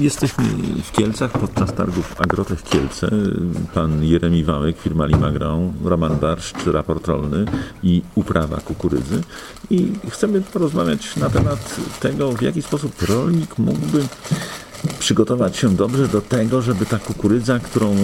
Jesteśmy w Kielcach podczas targów Agrotech Kielce. Pan Jeremi Wałek, firma Limagrą, Roman Barszcz, raport rolny i uprawa kukurydzy. I chcemy porozmawiać na temat tego, w jaki sposób rolnik mógłby przygotować się dobrze do tego, żeby ta kukurydza, którą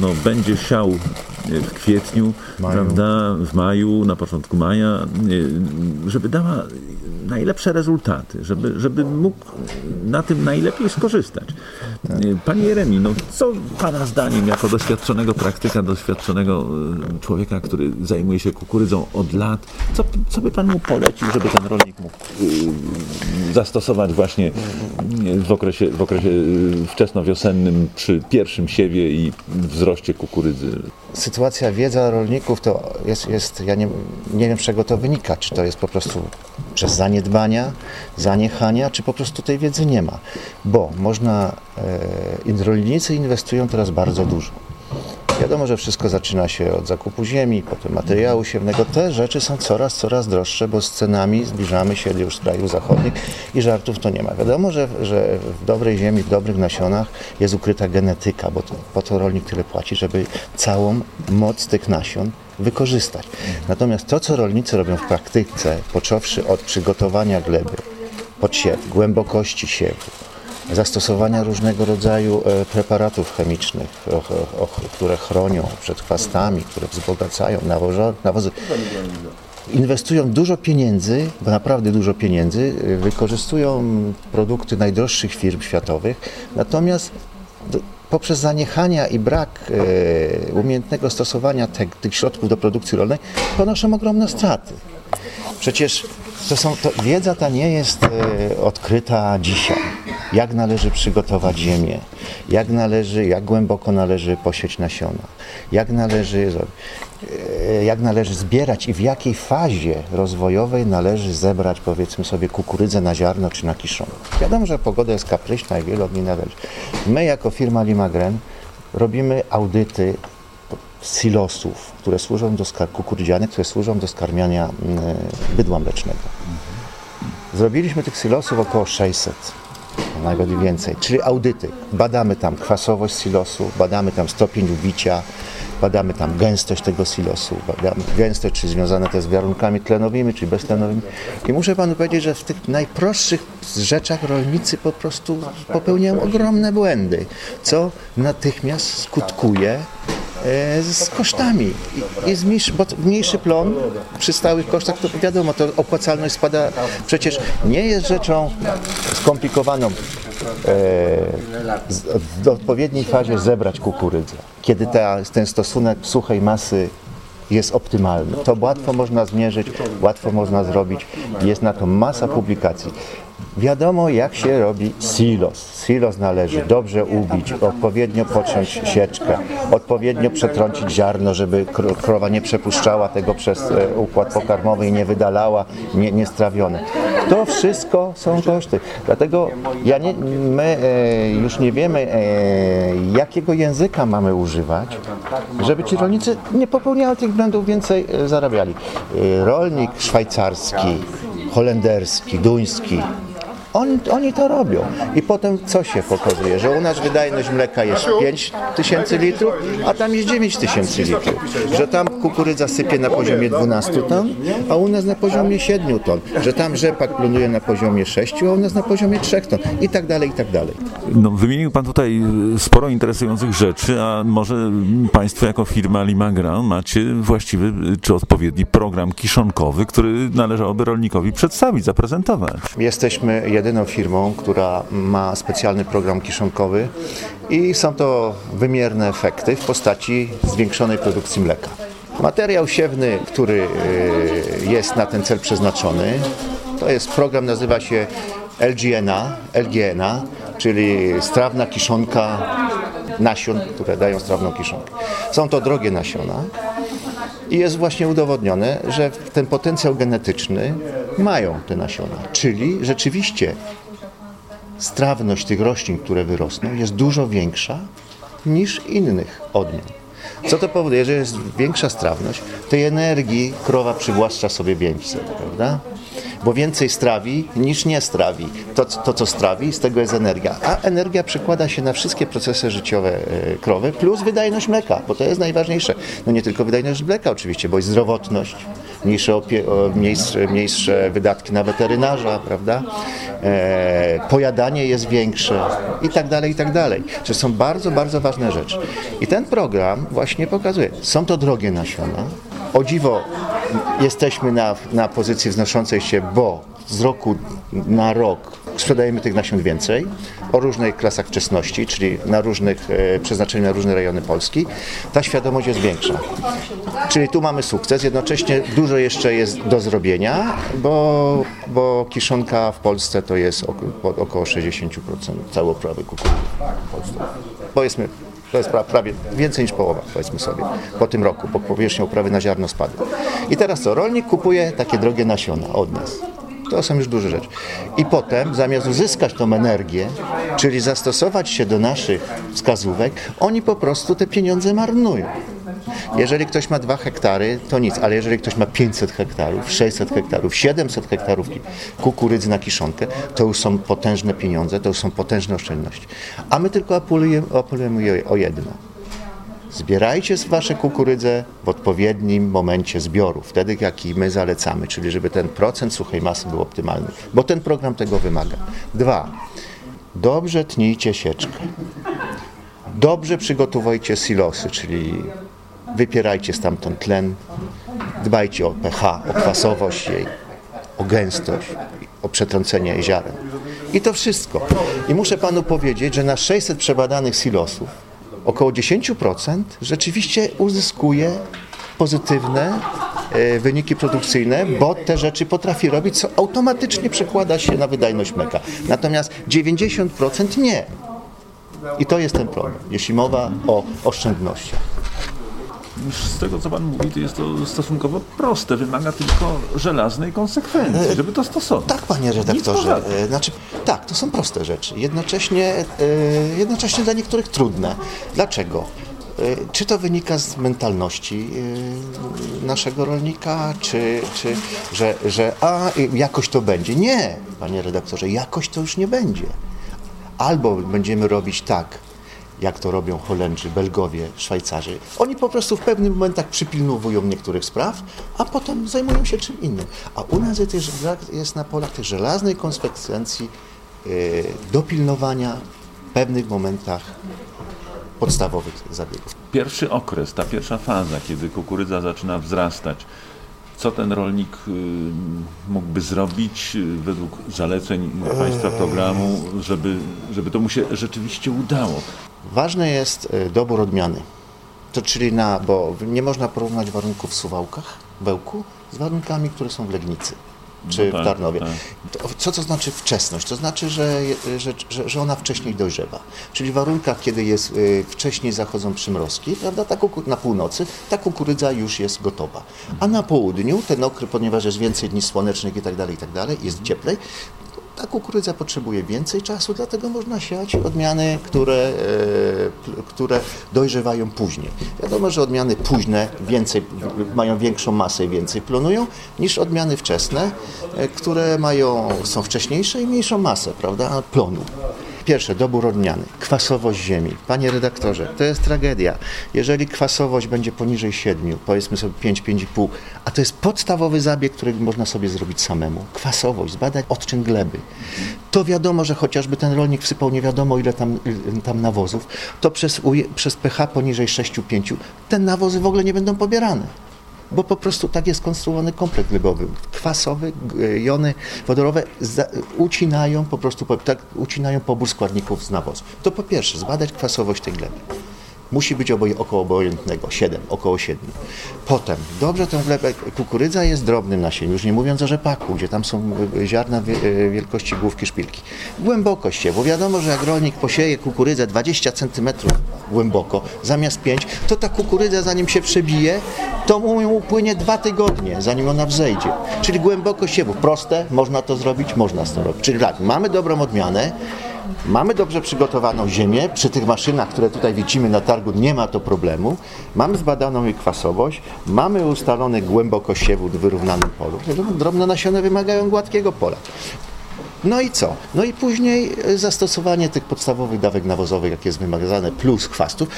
no, będzie siał w kwietniu, Maju. prawda, w maju, na początku maja, żeby dała najlepsze rezultaty, żeby, żeby mógł na tym najlepiej skorzystać. Panie Jeremi, no co Pana zdaniem, jako doświadczonego praktyka, doświadczonego e, człowieka, który zajmuje się kukurydzą od lat, co, co by Pan mu polecił, żeby ten rolnik mógł y, zastosować właśnie w okresie, w okresie y, wczesnowiosennym przy pierwszym siewie i wzroście kukurydzy? Sytuacja, wiedza rolników to jest, jest ja nie, nie wiem z czego to wynika, czy to jest po prostu przez zaniedbania, zaniechania, czy po prostu tej wiedzy nie ma. Bo można, e, rolnicy inwestują teraz bardzo dużo. Wiadomo, że wszystko zaczyna się od zakupu ziemi, potem materiału siewnego. Te rzeczy są coraz, coraz droższe, bo z cenami zbliżamy się już z krajów zachodnich i żartów to nie ma. Wiadomo, że, że w dobrej ziemi, w dobrych nasionach jest ukryta genetyka, bo to, po to rolnik tyle płaci, żeby całą moc tych nasion wykorzystać. Natomiast to, co rolnicy robią w praktyce, począwszy od przygotowania gleby, podsiew, głębokości siewu, zastosowania różnego rodzaju e, preparatów chemicznych, które chronią przed chwastami, które wzbogacają nawozy. Inwestują dużo pieniędzy, bo naprawdę dużo pieniędzy, e, wykorzystują produkty najdroższych firm światowych, natomiast poprzez zaniechania i brak e, umiejętnego stosowania te, tych środków do produkcji rolnej ponoszą ogromne straty. Przecież to są, to, wiedza ta nie jest e, odkryta dzisiaj. Jak należy przygotować ziemię, jak należy, jak głęboko należy posieć nasiona, jak należy, e, jak należy zbierać i w jakiej fazie rozwojowej należy zebrać, powiedzmy sobie, kukurydzę na ziarno czy na kiszonkę. Wiadomo, że pogoda jest kapryśna i wiele od niej należy. My jako firma Limagren robimy audyty silosów, które służą do kukurydzianych, które służą do skarmiania mm, bydła mlecznego. Zrobiliśmy tych silosów około 600, a nawet więcej, czyli audyty. Badamy tam kwasowość silosu, badamy tam stopień ubicia, badamy tam gęstość tego silosu, badamy gęstość, czy związane to z warunkami tlenowymi, czy beztlenowymi. I muszę panu powiedzieć, że w tych najprostszych rzeczach rolnicy po prostu popełniają ogromne błędy, co natychmiast skutkuje z kosztami. Jest mniejszy, bo mniejszy plon przy stałych kosztach, to wiadomo, to opłacalność spada. Przecież nie jest rzeczą skomplikowaną e, w odpowiedniej fazie zebrać kukurydzę. Kiedy ta, ten stosunek suchej masy jest optymalny. To łatwo można zmierzyć, łatwo można zrobić. Jest na to masa publikacji. Wiadomo, jak się robi silos. Silos należy dobrze ubić, odpowiednio pociąć sieczkę, odpowiednio przetrącić ziarno, żeby kro- krowa nie przepuszczała tego przez e, układ pokarmowy i nie wydalała nie, niestrawione. To wszystko są koszty. Dlatego ja nie, my e, już nie wiemy, e, jakiego języka mamy używać, żeby ci rolnicy nie popełniali tych błędów, więcej e, zarabiali. E, rolnik szwajcarski, holenderski, duński, on, oni to robią. I potem co się pokazuje? Że u nas wydajność mleka jest 5 tysięcy litrów, a tam jest 9 tysięcy litrów. Że tam kukurydza sypie na poziomie 12 ton, a u nas na poziomie 7 ton. Że tam rzepak plonuje na poziomie 6, a u nas na poziomie 3 ton. I tak dalej, i tak dalej. No, wymienił Pan tutaj sporo interesujących rzeczy, a może Państwo jako firma Limagra macie właściwy czy odpowiedni program kiszonkowy, który należałoby rolnikowi przedstawić, zaprezentować. Jesteśmy jedyną firmą, która ma specjalny program kiszonkowy i są to wymierne efekty w postaci zwiększonej produkcji mleka. Materiał siewny, który y, jest na ten cel przeznaczony, to jest program, nazywa się LGNA, LGNA, czyli strawna kiszonka nasion, które dają strawną kiszonkę. Są to drogie nasiona, i jest właśnie udowodnione, że ten potencjał genetyczny mają te nasiona. Czyli rzeczywiście strawność tych roślin, które wyrosną, jest dużo większa niż innych odmian. Co to powoduje, że jest większa strawność, tej energii krowa przywłaszcza sobie więcej, prawda? Bo więcej strawi niż nie strawi. To, to, co strawi, z tego jest energia. A energia przekłada się na wszystkie procesy życiowe e, krowy, plus wydajność mleka, bo to jest najważniejsze. No nie tylko wydajność mleka oczywiście, bo jest zdrowotność, mniejsze, opie- mniejsze, mniejsze wydatki na weterynarza, prawda? E, pojadanie jest większe i tak dalej, i tak dalej. To są bardzo, bardzo ważne rzeczy. I ten program właśnie pokazuje, są to drogie nasiona. O dziwo jesteśmy na, na pozycji wznoszącej się, bo z roku na rok sprzedajemy tych nasion więcej o różnych klasach wczesności, czyli na różnych e, przeznaczeniu na różne rejony Polski. Ta świadomość jest większa. Czyli tu mamy sukces, jednocześnie dużo jeszcze jest do zrobienia, bo, bo kiszonka w Polsce to jest oko- około 60% całej uprawy kukurydzy w Polsce. Powiedzmy, to jest pra- prawie więcej niż połowa, powiedzmy sobie, po tym roku, bo powierzchnia uprawy na ziarno spadła. I teraz co? Rolnik kupuje takie drogie nasiona od nas. To są już duże rzeczy. I potem, zamiast uzyskać tą energię, czyli zastosować się do naszych wskazówek, oni po prostu te pieniądze marnują. Jeżeli ktoś ma 2 hektary, to nic, ale jeżeli ktoś ma 500 hektarów, 600 hektarów, 700 hektarów kukurydzy na kiszonkę, to już są potężne pieniądze, to już są potężne oszczędności. A my tylko apelujemy, apelujemy o jedno. Zbierajcie wasze kukurydzę w odpowiednim momencie zbioru, wtedy jaki my zalecamy, czyli żeby ten procent suchej masy był optymalny, bo ten program tego wymaga. Dwa, dobrze tnijcie sieczkę. Dobrze przygotowujcie silosy, czyli wypierajcie stamtąd tlen, dbajcie o pH, o kwasowość jej, o gęstość, o przetrącenie ziaren. I to wszystko. I muszę panu powiedzieć, że na 600 przebadanych silosów około 10% rzeczywiście uzyskuje pozytywne e, wyniki produkcyjne, bo te rzeczy potrafi robić, co automatycznie przekłada się na wydajność mleka. Natomiast 90% nie. I to jest ten problem, jeśli mowa o oszczędnościach. Z tego, co Pan mówi, to jest to stosunkowo proste. Wymaga tylko żelaznej konsekwencji, żeby to stosować. Tak, panie redaktorze. E, Znaczy, tak, to są proste rzeczy. Jednocześnie, e, jednocześnie dla niektórych trudne. Dlaczego? E, Czy to wynika z mentalności naszego rolnika, czy, czy że, że a, jakoś to będzie? Nie, panie redaktorze, jakoś to już nie będzie. Albo będziemy robić tak, jak to robią Holendrzy, Belgowie, Szwajcarzy. Oni po prostu w pewnych momentach przypilnowują niektórych spraw, a potem zajmują się czym innym. A u nas jest, na polach tej żelaznej konsekwencji yy, dopilnowania w pewnych momentach podstawowych zabiegów. Pierwszy okres, ta pierwsza faza, kiedy kukurydza zaczyna wzrastać, co ten rolnik y, mógłby zrobić y, według zaleceń Państwa programu, żeby, żeby to mu się rzeczywiście udało? Ważny jest e, dobór odmiany. To czyli na, bo nie można porównać warunków w Suwałkach, Bełku, z warunkami, które są w Legnicy czy No tak, w Tarnowie. tak. Co to znaczy wczesność? To znaczy, że, że, że, że ona wcześniej dojrzewa. Czyli w warunkach, kiedy jest y, wcześniej zachodzą przymrozki, prawda, ta na północy, ta kukurydza już jest gotowa. A na południu, ten okres, ponieważ jest więcej dni słonecznych i tak dalej, i tak dalej, jest cieplej, ta kukurydza potrzebuje więcej czasu, dlatego można siać odmiany, które, e, które dojrzewają później. Wiadomo, że odmiany późne więcej, mają większą masę i więcej plonują niż odmiany wczesne, e, które mają, są wcześniejsze i mniejszą masę, prawda, plonu. Pierwsze, dobór odmiany. Kwasowość ziemi. Panie redaktorze, to jest tragedia. Jeżeli kwasowość będzie poniżej 7, powiedzmy sobie 5, 5,5, a to jest podstawowy zabieg, który można sobie zrobić samemu. Kwasowość, zbadać odczyn gleby. To wiadomo, że chociażby ten rolnik wsypał nie wiadomo ile tam, ile tam nawozów, to przez, przez pH poniżej 6-5 te nawozy w ogóle nie będą pobierane bo po prostu tak jest konstruowany kompleks glebowy. Kwasowy, g- jony wodorowe ucinają po prostu, tak, ucinają pobór składników z nawozu. To po pierwsze, zbadać kwasowość tej gleby. Musi być oboje, około obojętnego, 7, około 7. Potem, dobrze tę glebę, kukurydza jest drobnym nasieniem, już nie mówiąc o rzepaku, gdzie tam są y, ziarna wie- y, wielkości główki szpilki. Głębokość się, bo wiadomo, że jak rolnik posieje kukurydzę 20 cm głęboko, zamiast 5, to ta kukurydza zanim się przebije, to mu upłynie dwa tygodnie, zanim ona wzejdzie. Czyli głębokość siewu, proste, można to zrobić, można to robić. Czyli tak, mamy dobrą odmianę, Mamy dobrze przygotowaną ziemię, przy tych maszynach, które tutaj widzimy na targu nie ma to problemu. Mamy zbadaną jej kwasowość, mamy ustalony głęboko siewu w wyrównanym polu. Drobne nasiona wymagają gładkiego pola. No i co? No i później e, zastosowanie tych podstawowych dawek nawozowych, jakie jest wymagane, plus chwastów,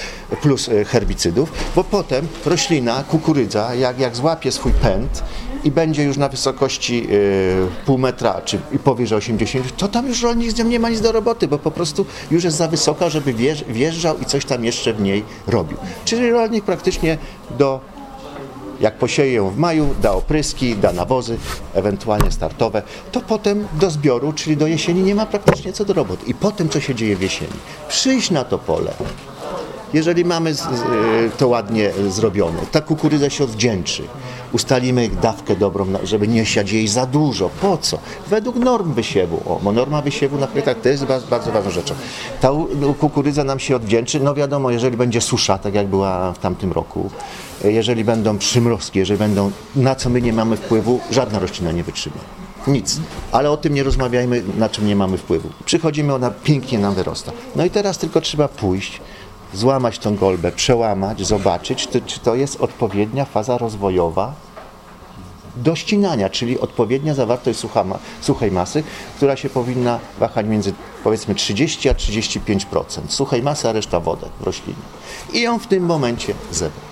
plus e, herbicydów, bo potem roślina, kukurydza, jak, jak złapie swój pęd i będzie już na wysokości e, pół metra, czy i powyżej 80, to tam już rolnik z nią nie ma nic do roboty, bo po prostu już jest za wysoka, żeby wjeżdż- wjeżdżał i coś tam jeszcze w niej robił. Czyli rolnik praktycznie do jak posieje ją w maju, da opryski, da nawozy, ewentualnie startowe, to potem do zbioru, czyli do jesieni nie ma praktycznie co do roboty. I potem co się dzieje w jesieni? Przyjść na to pole. Jeżeli mamy z, to ładnie zrobione, ta kukurydza się odwdzięczy. Ustalimy dawkę dobrą, żeby nie siać jej za dużo. Po co? Według norm wysiewu. O, norma wysiewu na kwiatach to jest ba- bardzo ważną rzeczą. Ta kukurydza nam się odwdzięczy. No wiadomo, jeżeli będzie susza, tak jak była w tamtym roku, jeżeli będą przymrozki, jeżeli będą, na co my nie mamy wpływu, żadna roślina nie wytrzyma. Nic. Ale o tym nie rozmawiajmy, na czym nie mamy wpływu. Przychodzimy, ona pięknie nam wyrasta. No i teraz tylko trzeba pójść, złamać tą golbę, przełamać, zobaczyć, czy, czy to jest odpowiednia faza rozwojowa do ścinania, czyli odpowiednia zawartość suchej masy, która się powinna wahać między powiedzmy 30 a 35% suchej masy, a reszta wodę w roślinie. I ją w tym momencie zebrać.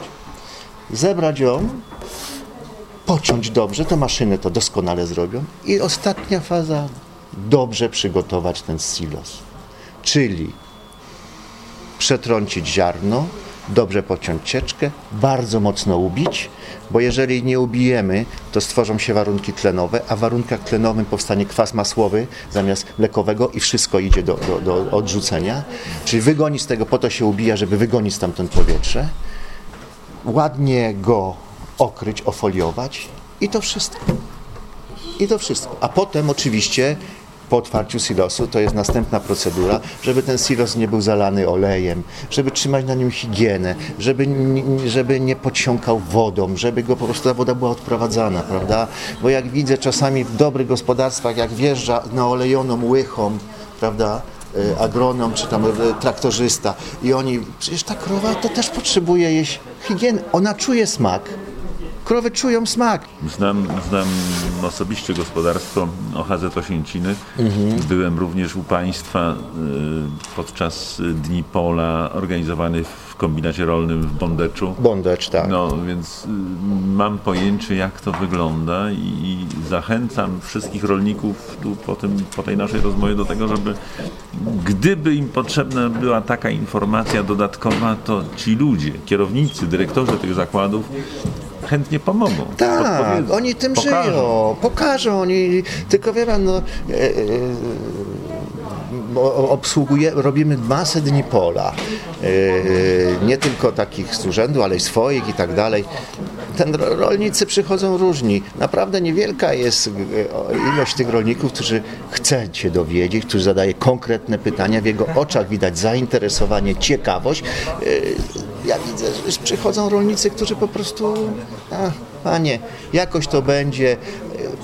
Zebrać ją, pociąć dobrze, to maszyny to doskonale zrobią. I ostatnia faza, dobrze przygotować ten silos. Czyli przetrącić ziarno, dobrze pociąć cieczkę, bardzo mocno ubić, bo jeżeli nie ubijemy, to stworzą się warunki tlenowe, a w warunkach tlenowym powstanie kwas masłowy zamiast mlekowego i wszystko idzie do, do, do odrzucenia. Czyli wygonić z tego, po to się ubija, żeby wygonić stamtąd powietrze, ładnie go okryć, ofoliować i to wszystko. I to wszystko. A potem oczywiście po otwarciu silosu to jest następna procedura, żeby ten silos nie był zalany olejem, żeby trzymać na nim higienę, żeby, żeby nie podsiąkał wodą, żeby go po prostu ta woda była odprowadzana, prawda? Bo jak widzę czasami w dobrych gospodarstwach, jak wjeżdża na olejoną łychą, prawda? y, agronom czy tam y, traktorzysta i oni, przecież ta krowa to też potrzebuje jeść higieny, ona czuje smak, krowy czują smak, Znam, znam osobiście gospodarstwo OHZ Osięciny. Byłem również u Państwa y, podczas Dni Pola organizowanych w kombinacie rolnym w Bondeczu. bondecz, tak. No więc y, mam pojęcie jak to wygląda i, i zachęcam wszystkich rolników tu po, tym, po tej naszej rozmowie do tego, żeby gdyby im potrzebna była taka informacja dodatkowa, to ci ludzie, kierownicy, dyrektorzy tych zakładów chętnie pomogą. Tak, oni tym pokażą. żyją, pokażą, oni, tylko wie pan, no, e, e, obsługuje, robimy masę dni pola, e, nie tylko takich z urzędu, ale i swoich i tak dalej. Ten ro- rolnicy przychodzą różni. Naprawdę niewielka jest e, ilość tych rolników, którzy chce się dowiedzieć, którzy zadaje konkretne pytania. W jego oczach widać zainteresowanie, ciekawość. E, Ja widzę, że przychodzą rolnicy, którzy po prostu, a, panie, jakoś to będzie,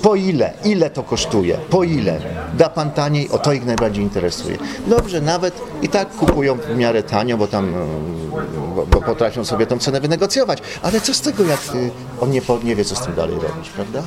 po ile, ile to kosztuje, po ile, da pan taniej, o to ich najbardziej interesuje. Dobrze, nawet i tak kupują w miarę tanio, bo tam, e, bo, potrafią sobie tą cenę wynegocjować, ale co z tego, jak e, on nie, nie wie, co z tym dalej robić, prawda?